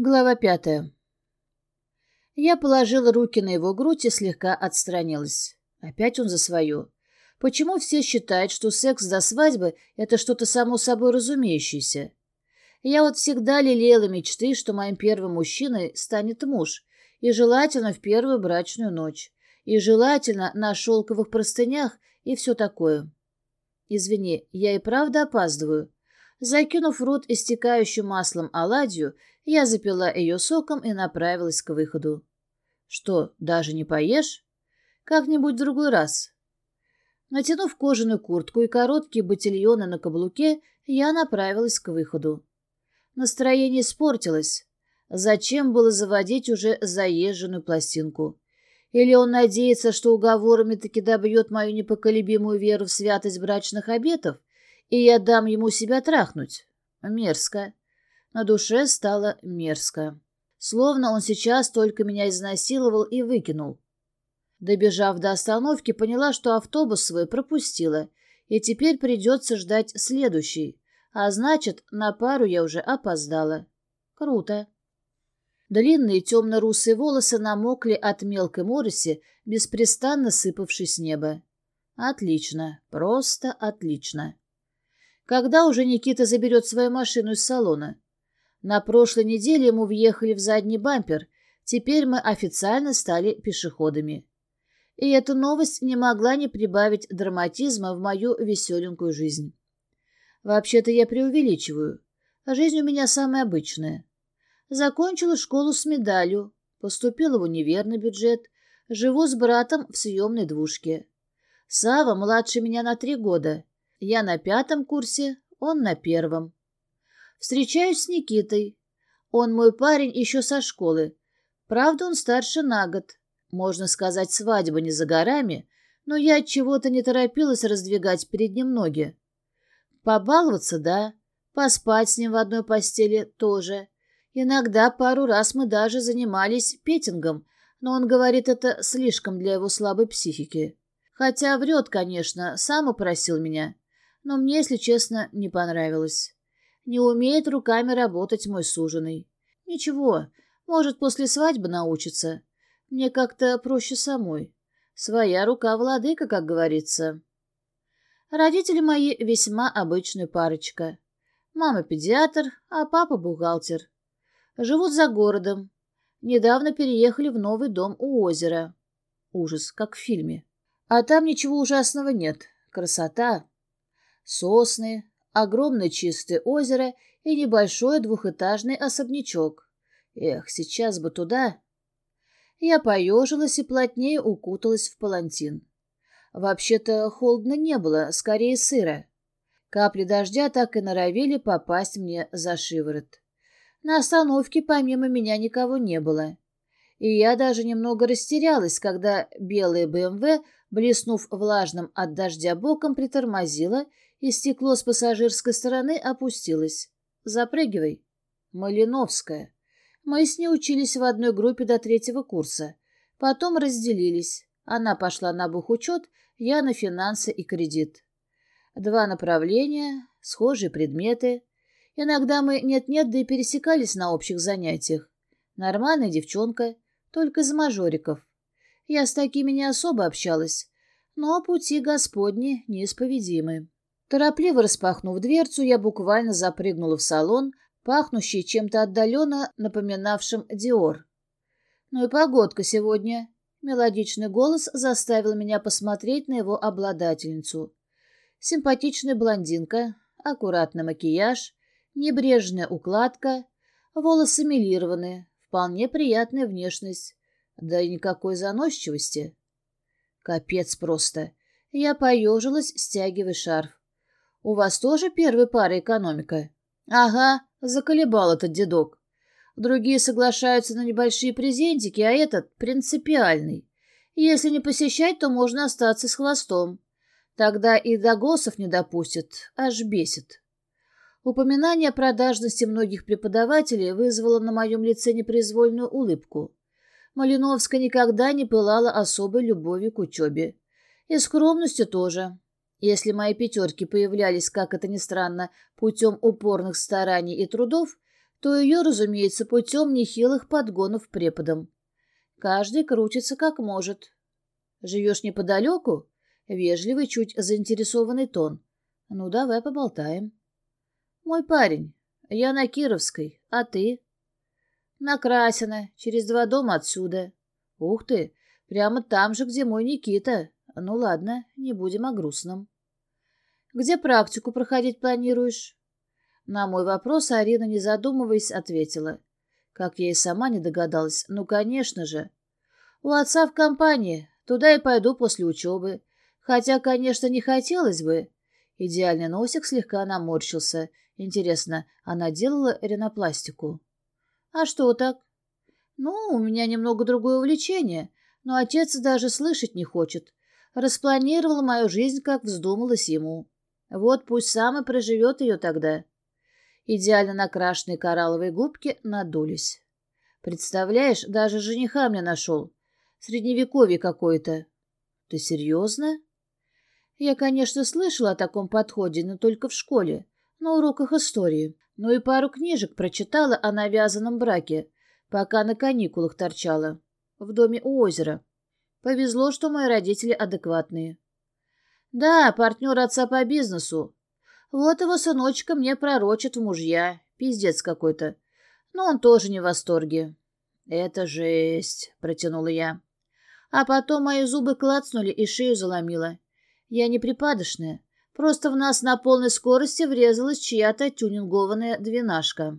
Глава пятая. Я положила руки на его грудь и слегка отстранилась. Опять он за свое. Почему все считают, что секс до свадьбы — это что-то само собой разумеющееся? Я вот всегда лелеяла мечты, что моим первым мужчиной станет муж, и желательно в первую брачную ночь, и желательно на шелковых простынях и все такое. Извини, я и правда опаздываю. Закинув рот истекающую маслом оладью, я запила ее соком и направилась к выходу. «Что, даже не поешь?» «Как-нибудь в другой раз». Натянув кожаную куртку и короткие ботильоны на каблуке, я направилась к выходу. Настроение испортилось. Зачем было заводить уже заезженную пластинку? Или он надеется, что уговорами таки добьет мою непоколебимую веру в святость брачных обетов, и я дам ему себя трахнуть? Мерзко. На душе стало мерзко. Словно он сейчас только меня изнасиловал и выкинул. Добежав до остановки, поняла, что автобус свой пропустила, и теперь придется ждать следующий, а значит, на пару я уже опоздала. Круто. Длинные темно-русые волосы намокли от мелкой мороси, беспрестанно сыпавшей с неба. Отлично, просто отлично. Когда уже Никита заберет свою машину из салона? На прошлой неделе ему въехали в задний бампер, теперь мы официально стали пешеходами. И эта новость не могла не прибавить драматизма в мою веселенькую жизнь. Вообще-то я преувеличиваю. Жизнь у меня самая обычная. Закончила школу с медалью, поступила в универ на бюджет, живу с братом в съемной двушке. Сава младше меня на три года. Я на пятом курсе, он на первом. Встречаюсь с Никитой. Он мой парень еще со школы. Правда, он старше на год. Можно сказать, свадьба не за горами, но я от чего-то не торопилась раздвигать перед ним ноги. Побаловаться, да. Поспать с ним в одной постели тоже. Иногда пару раз мы даже занимались петингом, но он говорит, это слишком для его слабой психики. Хотя врет, конечно, сам упросил меня, но мне, если честно, не понравилось. Не умеет руками работать мой суженый. Ничего, может, после свадьбы научится. Мне как-то проще самой. Своя рука владыка, как говорится. Родители мои весьма обычная парочка. Мама педиатр, а папа бухгалтер. Живут за городом. Недавно переехали в новый дом у озера. Ужас, как в фильме. А там ничего ужасного нет. Красота. Сосны, огромное чистое озеро и небольшой двухэтажный особнячок. Эх, сейчас бы туда. Я поежилась и плотнее укуталась в палантин. Вообще-то холодно не было, скорее сыро. Капли дождя так и норовили попасть мне за шиворот. На остановке помимо меня никого не было. И я даже немного растерялась, когда белая БМВ, блеснув влажным от дождя боком, притормозила и стекло с пассажирской стороны опустилось. «Запрыгивай». «Малиновская». Мы с ней учились в одной группе до третьего курса. Потом разделились. Она пошла на бухучет, я на финансы и кредит. Два направления, схожие предметы. Иногда мы нет-нет, да и пересекались на общих занятиях. Нормальная девчонка, только из мажориков. Я с такими не особо общалась, но пути Господни неисповедимы. Торопливо распахнув дверцу, я буквально запрыгнула в салон, пахнущий чем-то отдаленно напоминавшим Диор. «Ну и погодка сегодня!» Мелодичный голос заставил меня посмотреть на его обладательницу. Симпатичная блондинка, аккуратный макияж, небрежная укладка, волосы милированные, вполне приятная внешность, да и никакой заносчивости. Капец просто. Я поежилась, стягивая шарф. У вас тоже первая пара экономика? Ага, заколебал этот дедок. Другие соглашаются на небольшие презентики, а этот принципиальный. Если не посещать, то можно остаться с хвостом. Тогда и догосов не допустят, аж бесит. Упоминание о продажности многих преподавателей вызвало на моем лице непроизвольную улыбку. Малиновская никогда не пылала особой любовью к учебе. И скромностью тоже. Если мои пятерки появлялись, как это ни странно, путем упорных стараний и трудов, то ее, разумеется, путем нехилых подгонов преподом. Каждый крутится как может. Живешь неподалеку? Вежливый, чуть заинтересованный тон. Ну, давай поболтаем. Мой парень. Я на Кировской. А ты? На Красина, через два дома отсюда. Ух ты, прямо там же, где мой Никита. Ну ладно, не будем о грустном. Где практику проходить планируешь? На мой вопрос Арина, не задумываясь, ответила. Как я и сама не догадалась. Ну, конечно же. У отца в компании. Туда и пойду после учебы. Хотя, конечно, не хотелось бы. Идеальный носик слегка наморщился. Интересно, она делала ринопластику? А что так? Ну, у меня немного другое увлечение, но отец даже слышать не хочет. Распланировал мою жизнь, как вздумалось ему. Вот пусть сам и проживет ее тогда. Идеально накрашенные коралловые губки надулись. Представляешь, даже жениха мне нашел. Средневековье какое-то. Ты серьезно? Я, конечно, слышала о таком подходе, но только в школе, на уроках истории. Ну и пару книжек прочитала о навязанном браке, пока на каникулах торчала. В доме у озера. Повезло, что мои родители адекватные. Да, партнер отца по бизнесу. Вот его сыночка мне пророчит в мужья. Пиздец какой-то. Но он тоже не в восторге. Это жесть, протянула я. А потом мои зубы клацнули и шею заломило. Я не припадочная. Просто в нас на полной скорости врезалась чья-то тюнингованная двенашка.